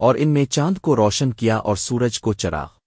اور ان میں چاند کو روشن کیا اور سورج کو چراغ